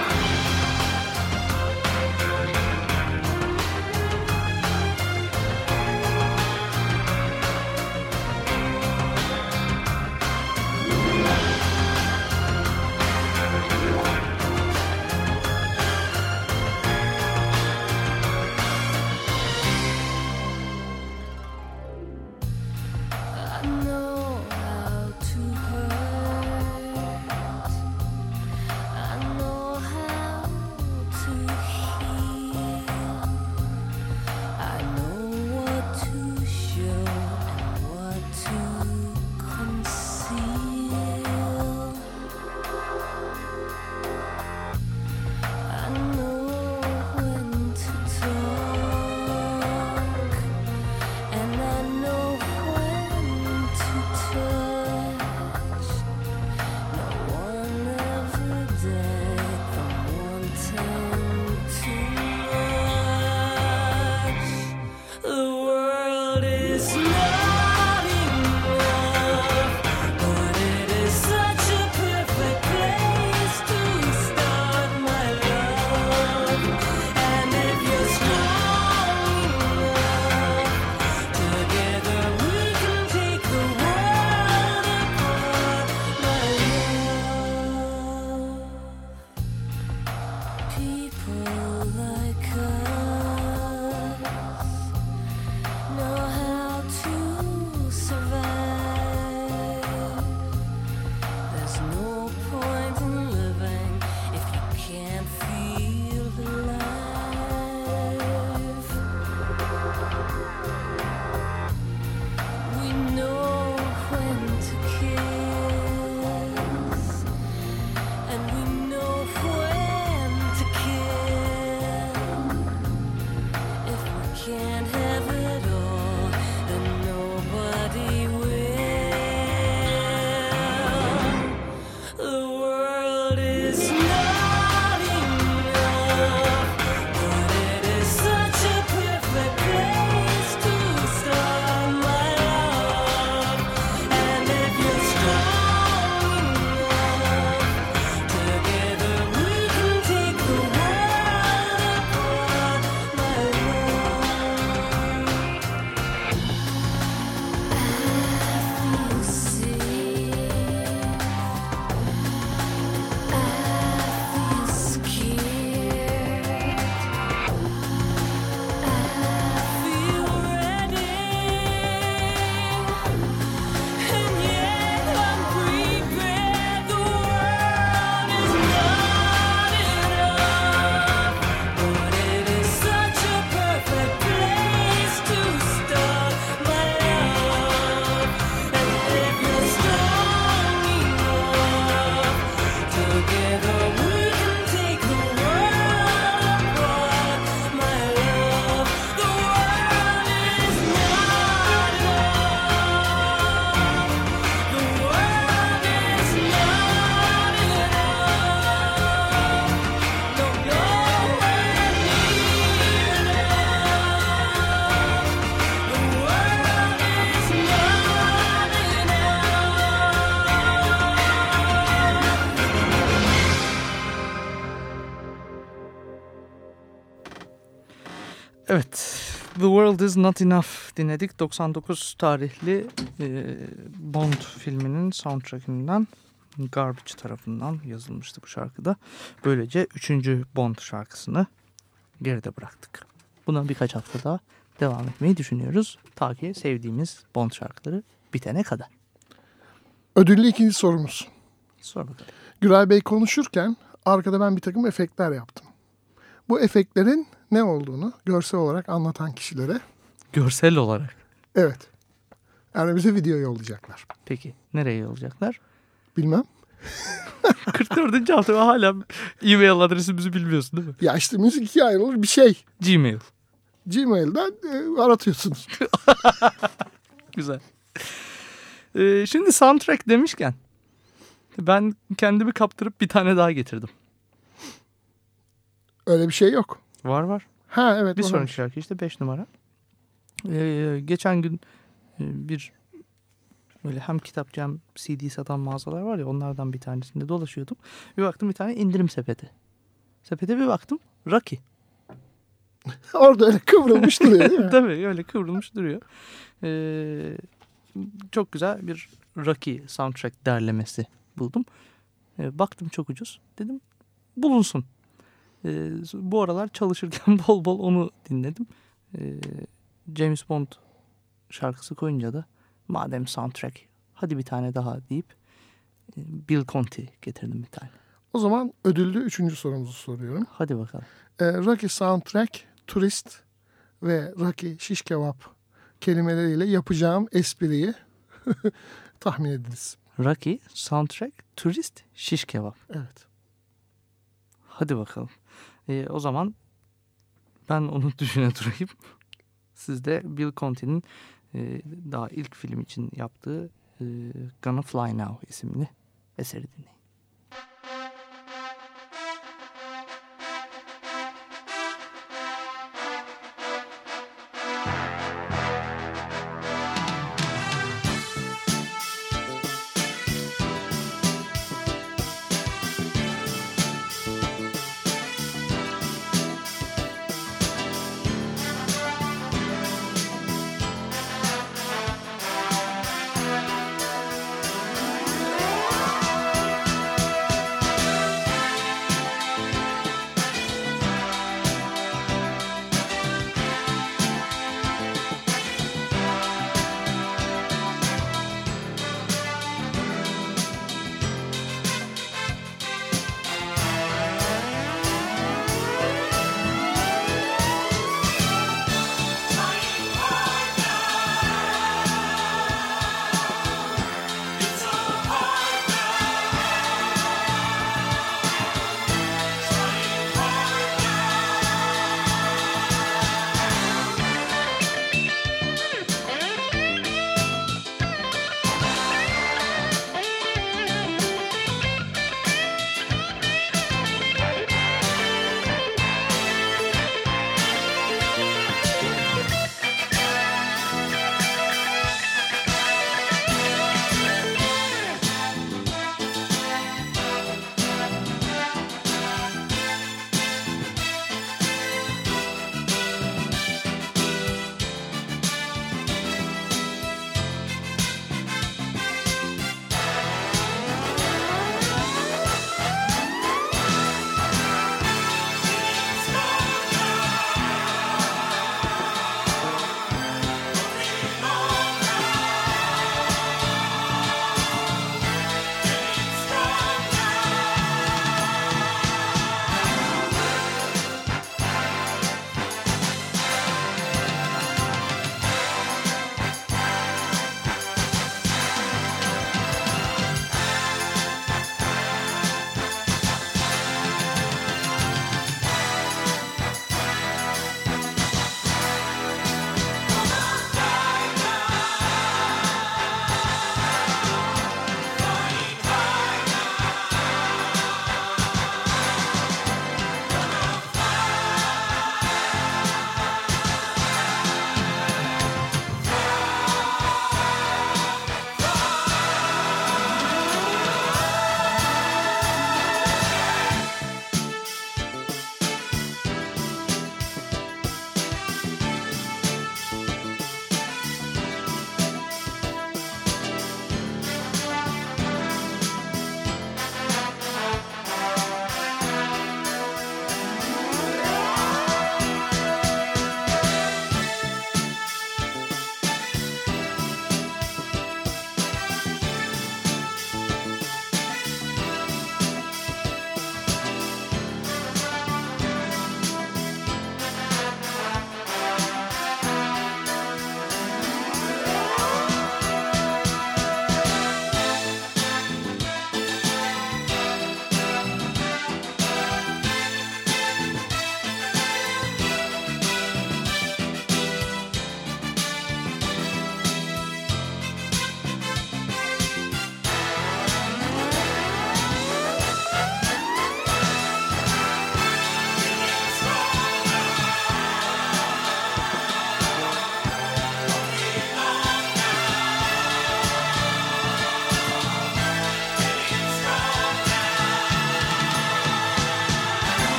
The World Is Not Enough dinledik. 99 tarihli e, Bond filminin soundtrackinden Garbage tarafından yazılmıştı bu şarkıda. Böylece 3. Bond şarkısını geride bıraktık. Buna birkaç hafta daha devam etmeyi düşünüyoruz. Ta ki sevdiğimiz Bond şarkıları bitene kadar. Ödüllü ikinci sorumuz. Sor bakalım. Güray Bey konuşurken arkada ben bir takım efektler yaptım. Bu efektlerin ne olduğunu görsel olarak anlatan kişilere Görsel olarak. evet yani bize video yollayacaklar. Peki nereye yollayacaklar? Bilmem. 44. hafta hala e-mail adresimizi bilmiyorsun değil mi? Ya işte müzik ikiye ayrılır bir şey. Gmail. Gmail'den e, aratıyorsunuz. Güzel. Ee, şimdi soundtrack demişken ben kendimi kaptırıp bir tane daha getirdim. Öyle bir şey yok. Var var. Ha evet. Bir sonraki şarkı işte 5 numara. Ee, geçen gün e, bir böyle hem kitapçı hem CD satan mağazalar var ya onlardan bir tanesinde dolaşıyordum. Bir baktım bir tane indirim sepeti. Sepete bir baktım Rocky. Orada öyle kıvrılmış duruyor değil mi? Tabii öyle kıvrılmış duruyor. Ee, çok güzel bir Rocky soundtrack derlemesi buldum. Ee, baktım çok ucuz. Dedim bulunsun. Ee, bu aralar çalışırken bol bol onu dinledim. Ee, James Bond şarkısı koyunca da madem soundtrack hadi bir tane daha deyip e, Bill Conti getirdim bir tane. O zaman ödüllü üçüncü sorumuzu soruyorum. Hadi bakalım. Ee, Rocky Soundtrack, Turist ve Rocky Şiş Kebap kelimeleriyle yapacağım espriyi tahmin ediniz. Rocky soundtrack turist şiş kebap. Evet. Hadi bakalım. Ee, o zaman ben onu düşüne durayım. Siz de Bill Conti'nin e, daha ilk film için yaptığı e, Gonna Fly Now isimli eseri dinleyin.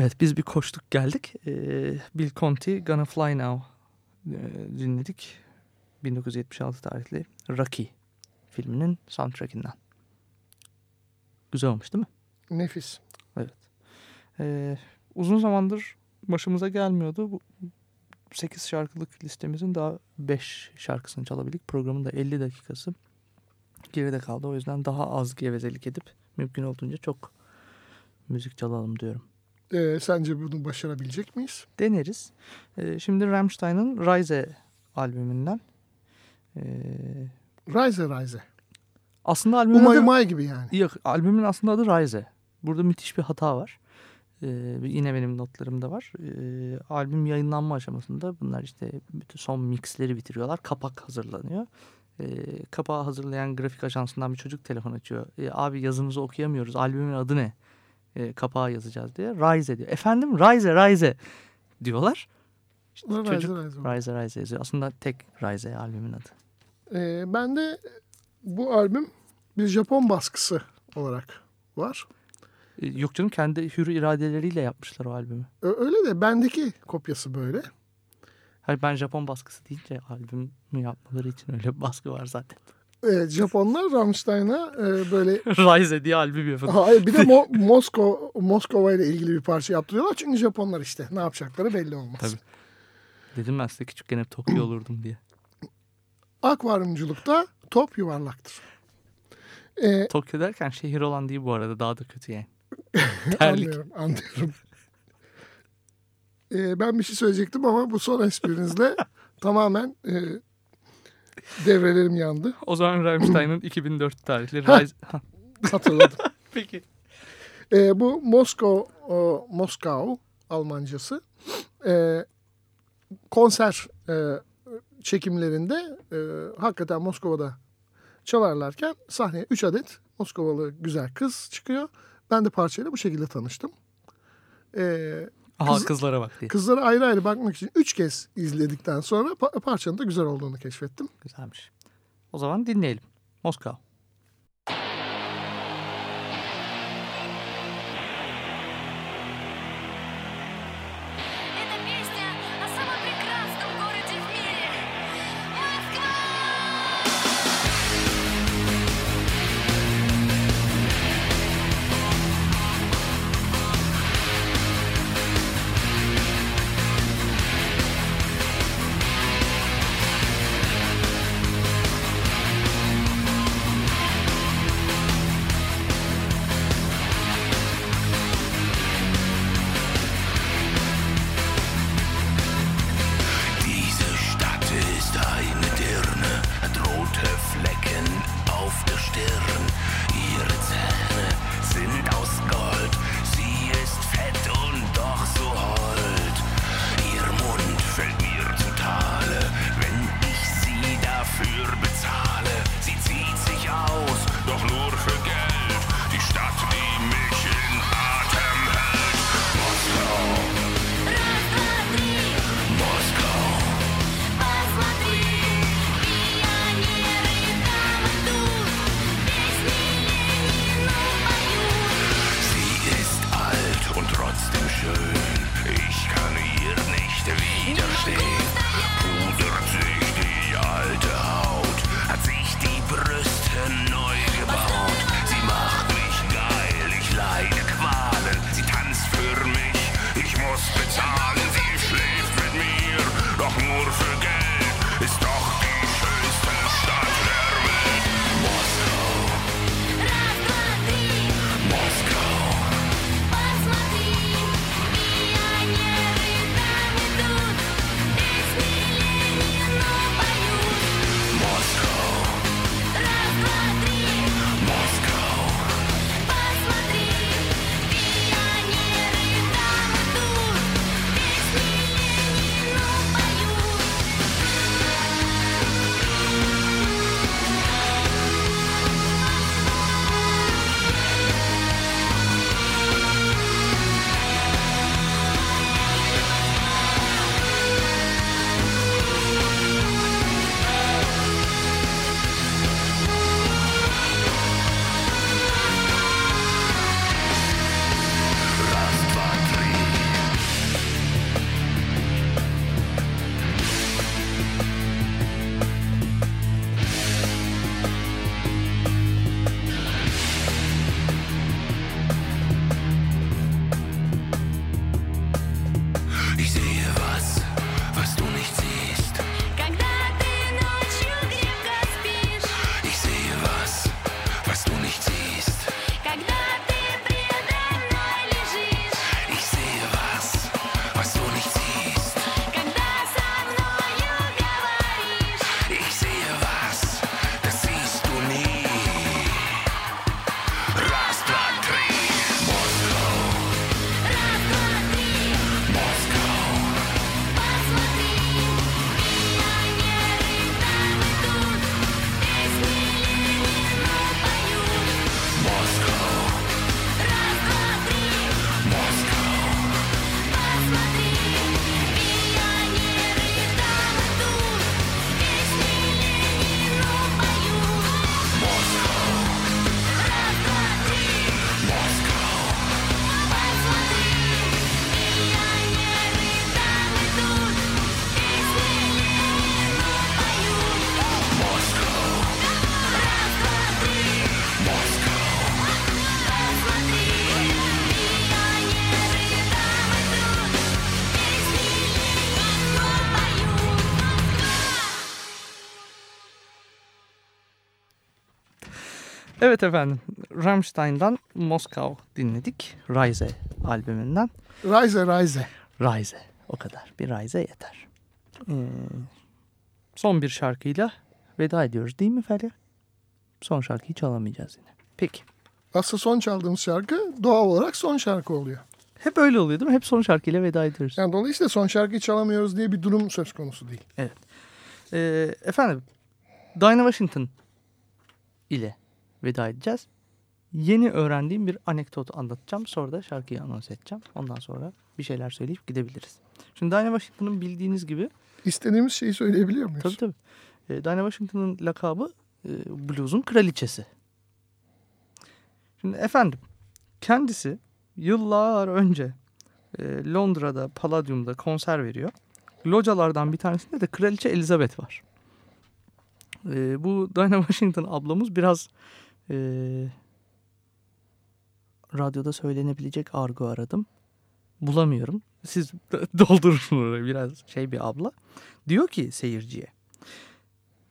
Evet biz bir koştuk geldik. Ee, Bill Conti Gonna Fly Now e, dinledik. 1976 tarihli Rocky filminin soundtrackinden. Güzel olmuş değil mi? Nefis. Ee, uzun zamandır başımıza gelmiyordu. Bu 8 şarkılık listemizin daha 5 şarkısını çalabildik. Programın da 50 dakikası geride kaldı. O yüzden daha az gevezelik edip mümkün olduğunca çok müzik çalalım diyorum. Ee, sence bunu başarabilecek miyiz? Deneriz. Ee, şimdi Rammstein'ın Rise albümünden. Ee, Rise Rise. aslında albümün Umay adı, umay gibi yani. Yok, albümün aslında adı Rise. Burada müthiş bir hata var. Ee, yine benim notlarımda var. Ee, albüm yayınlanma aşamasında bunlar işte bütün son mixleri bitiriyorlar. Kapak hazırlanıyor. Ee, kapağı hazırlayan grafik ajansından bir çocuk telefon açıyor. Ee, abi yazınızı okuyamıyoruz. Albümün adı ne? Ee, kapağı yazacağız diye. Rise diyor. Efendim Rise Rise diyorlar. İşte Rise, çocuk Rise. Rise Rise yazıyor. Aslında tek Rise albümün adı. Ee, ben de bu albüm bir Japon baskısı olarak var. Ee, Yok canım kendi hür iradeleriyle yapmışlar o albümü. Öyle de bendeki kopyası böyle. Hayır ben Japon baskısı deyince albümü yapmaları için öyle baskı var zaten. Ee, Japonlar Rammstein'a e, böyle Rise diye albüm yapın. Hayır bir de Mo- Moskova Moskova ile ilgili bir parça yaptırıyorlar. Çünkü Japonlar işte ne yapacakları belli olmaz. Tabii. Dedim ben size küçükken hep Tokyo olurdum diye. Akvaryumculukta top yuvarlaktır. Ee, Tokyo derken şehir olan değil bu arada daha da kötü yani. Anlıyorum, anlıyorum. Ee, ben bir şey söyleyecektim ama bu son esprinizle tamamen e, devrelerim yandı. O zaman Rammstein'ın 2004 tarihli. Rise... Ha, Hatırladım. Peki. Ee, bu Moskov, o, Moskau Almancası e, konser e, çekimlerinde e, hakikaten Moskova'da çalarlarken sahneye 3 adet Moskovalı güzel kız çıkıyor. Ben de parçayla bu şekilde tanıştım. Ee, Aha Kız- kızlara bak diye. kızlara ayrı ayrı bakmak için 3 kez izledikten sonra pa- parçanın da güzel olduğunu keşfettim. Güzelmiş. O zaman dinleyelim. Moskova. Evet efendim. Rammstein'dan Moskau dinledik. Rise albümünden. Rise Rise. Rise. O kadar. Bir Rise yeter. Ee, son bir şarkıyla veda ediyoruz değil mi Feryal? Son şarkıyı çalamayacağız yine. Peki. Aslında son çaldığımız şarkı doğal olarak son şarkı oluyor. Hep öyle oluyor değil mi? Hep son şarkıyla veda ediyoruz. Yani dolayısıyla son şarkıyı çalamıyoruz diye bir durum söz konusu değil. Ee, efendim Dinah Washington ile veda edeceğiz. Yeni öğrendiğim bir anekdot anlatacağım. Sonra da şarkıyı anons edeceğim. Ondan sonra bir şeyler söyleyip gidebiliriz. Şimdi Dinah Washington'ın bildiğiniz gibi İstediğimiz şeyi söyleyebiliyor muyuz? tabii tabii. Ee, Dinah Washington'ın lakabı e, blues'un kraliçesi. Şimdi efendim kendisi yıllar önce e, Londra'da Palladium'da konser veriyor. Localardan bir tanesinde de Kraliçe Elizabeth var. E, bu Dinah Washington ablamız biraz e, radyoda söylenebilecek argo aradım. Bulamıyorum. Siz doldurun orayı biraz şey bir abla. Diyor ki seyirciye.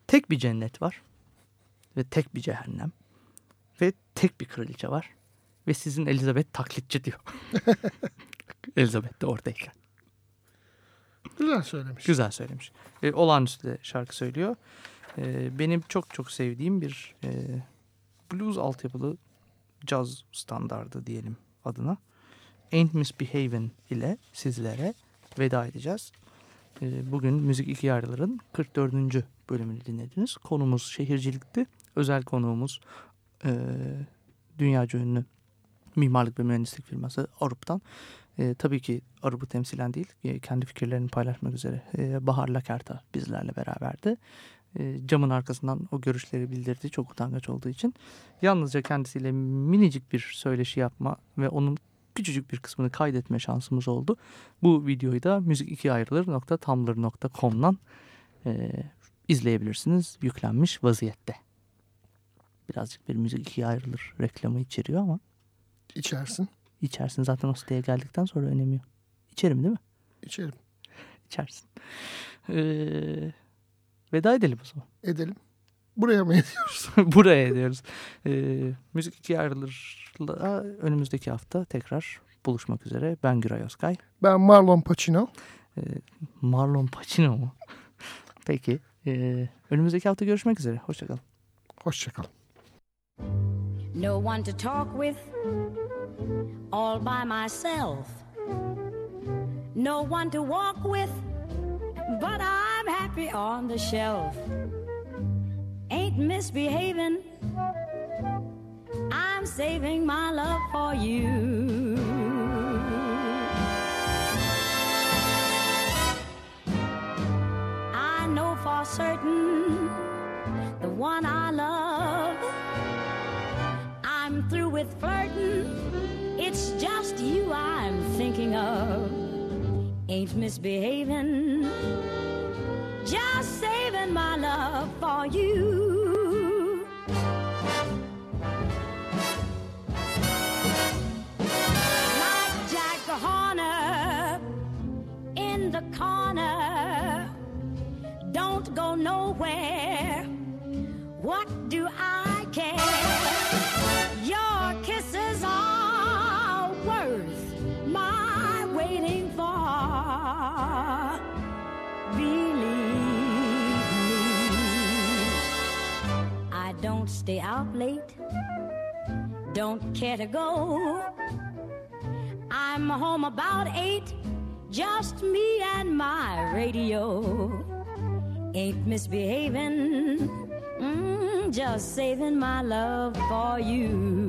Tek bir cennet var. Ve tek bir cehennem. Ve tek bir kraliçe var. Ve sizin Elizabeth taklitçi diyor. Elizabeth de oradayken. Güzel söylemiş. Güzel söylemiş. E, olağanüstü de şarkı söylüyor. E, benim çok çok sevdiğim bir e, blues altyapılı caz standardı diyelim adına. Ain't Misbehavin ile sizlere veda edeceğiz. E, bugün Müzik İki Yarıların 44. bölümünü dinlediniz. Konumuz şehircilikti. Özel konuğumuz e, dünyaca ünlü mimarlık ve mühendislik firması Arup'tan. E, tabii ki Arup'u temsilen değil, e, kendi fikirlerini paylaşmak üzere e, Bahar Lakerta bizlerle beraberdi. E, camın arkasından o görüşleri bildirdi çok utangaç olduğu için. Yalnızca kendisiyle minicik bir söyleşi yapma ve onun küçücük bir kısmını kaydetme şansımız oldu. Bu videoyu da müzik2ayrılır.tumblr.com'dan e, izleyebilirsiniz. Yüklenmiş vaziyette. Birazcık bir müzik ikiye ayrılır reklamı içeriyor ama İçersin. içersin zaten o siteye geldikten sonra önemi yok. İçerim değil mi? İçerim. İçersin. Ee, veda edelim o zaman. Edelim. Buraya mı ediyoruz? Buraya ediyoruz. Ee, müzik ikiye ayrılırla önümüzdeki hafta tekrar buluşmak üzere. Ben Güray Özkay. Ben Marlon Pacino. Ee, Marlon Pacino mu? Peki. Ee, önümüzdeki hafta görüşmek üzere. Hoşçakalın. Hoşçakalın. No one to talk with, all by myself. No one to walk with, but I'm happy on the shelf. Ain't misbehaving, I'm saving my love for you. I know for certain the one I love. I'm through with flirting. It's just you I'm thinking of. Ain't misbehaving. Just saving my love for you. Like Jack Horner in the corner. Don't go nowhere. What do I care? Your kisses are worth my waiting for. Believe don't stay out late. Don't care to go. I'm home about eight. Just me and my radio. Ain't misbehaving. Mm, just saving my love for you.